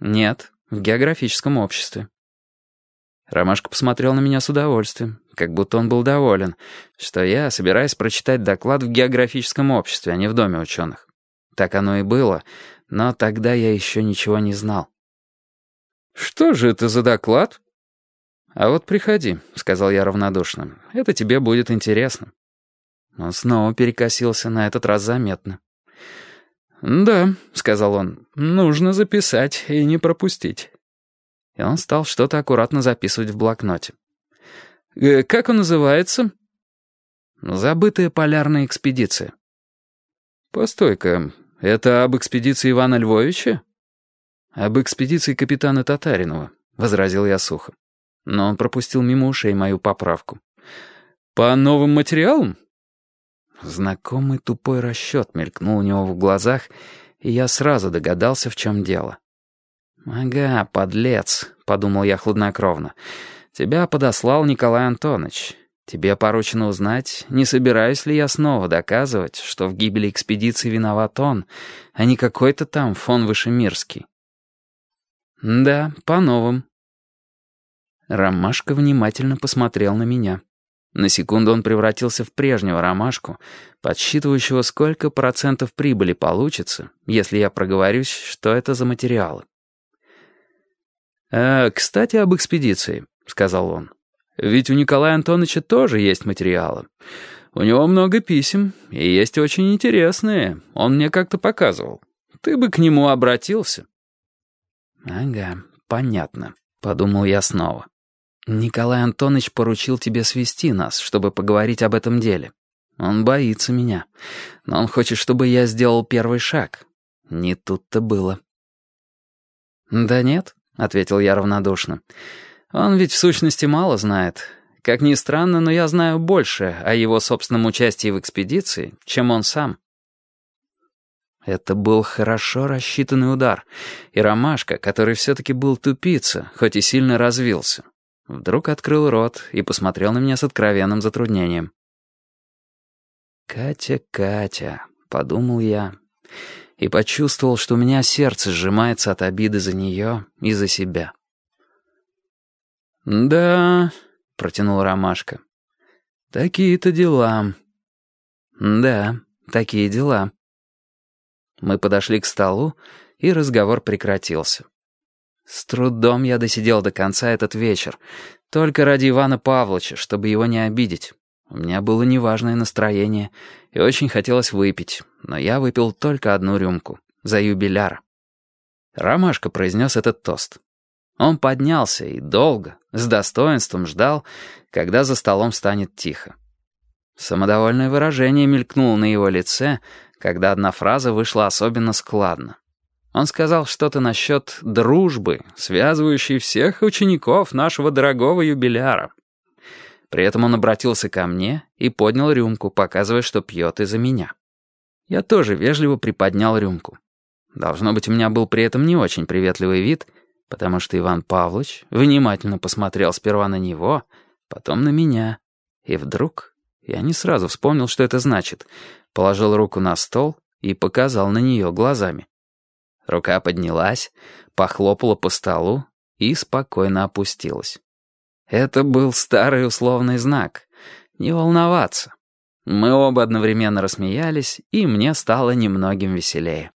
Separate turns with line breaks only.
«Нет, в географическом обществе». Ромашка посмотрел на меня с удовольствием, как будто он был доволен, что я собираюсь прочитать доклад в географическом обществе, а не в Доме ученых. Так оно и было, но тогда я еще ничего не знал. «Что же это за доклад?» «А вот приходи», — сказал я равнодушно. «Это тебе будет интересно». Он снова перекосился, на этот раз заметно. «Да», — сказал он, — «нужно записать и не пропустить». И он стал что-то аккуратно записывать в блокноте. «Э, «Как он называется?» «Забытая полярная экспедиция». «Постой-ка, это об экспедиции Ивана Львовича?» «Об экспедиции капитана Татаринова», — возразил я сухо. Но он пропустил мимо ушей мою поправку. «По новым материалам?» Знакомый тупой расчет мелькнул у него в глазах, и я сразу догадался, в чем дело. «Ага, подлец», — подумал я хладнокровно. «Тебя подослал Николай Антонович. Тебе поручено узнать, не собираюсь ли я снова доказывать, что в гибели экспедиции виноват он, а не какой-то там фон Вышемирский». «Да, по новым». Ромашка внимательно посмотрел на меня. На секунду он превратился в прежнего ромашку, подсчитывающего, сколько процентов прибыли получится, если я проговорюсь, что это за материалы. «Э, «Кстати, об экспедиции», — сказал он. «Ведь у Николая Антоновича тоже есть материалы. У него много писем, и есть очень интересные. Он мне как-то показывал. Ты бы к нему обратился». «Ага, понятно», — подумал я снова. «Николай Антонович поручил тебе свести нас, чтобы поговорить об этом деле. Он боится меня, но он хочет, чтобы я сделал первый шаг. Не тут-то было». «Да нет», — ответил я равнодушно. «Он ведь в сущности мало знает. Как ни странно, но я знаю больше о его собственном участии в экспедиции, чем он сам». Это был хорошо рассчитанный удар, и Ромашка, который все-таки был тупица, хоть и сильно развился, Вдруг открыл рот и посмотрел на меня с откровенным затруднением. «Катя, Катя», — подумал я, и почувствовал, что у меня сердце сжимается от обиды за нее и за себя. «Да», — протянул Ромашка, — «такие-то дела». «Да, такие дела». Мы подошли к столу, и разговор прекратился. С трудом я досидел до конца этот вечер. Только ради Ивана Павловича, чтобы его не обидеть. У меня было неважное настроение, и очень хотелось выпить, но я выпил только одну рюмку, за юбиляра. Ромашка произнес этот тост. Он поднялся и долго, с достоинством ждал, когда за столом станет тихо. Самодовольное выражение мелькнуло на его лице, когда одна фраза вышла особенно складно. Он сказал что-то насчет дружбы, связывающей всех учеников нашего дорогого юбиляра. При этом он обратился ко мне и поднял рюмку, показывая, что пьет из-за меня. Я тоже вежливо приподнял рюмку. Должно быть, у меня был при этом не очень приветливый вид, потому что Иван Павлович внимательно посмотрел сперва на него, потом на меня. И вдруг, я не сразу вспомнил, что это значит, положил руку на стол и показал на нее глазами. Рука поднялась, похлопала по столу и спокойно опустилась. Это был старый условный знак. Не волноваться. Мы оба одновременно рассмеялись, и мне стало немногим веселее.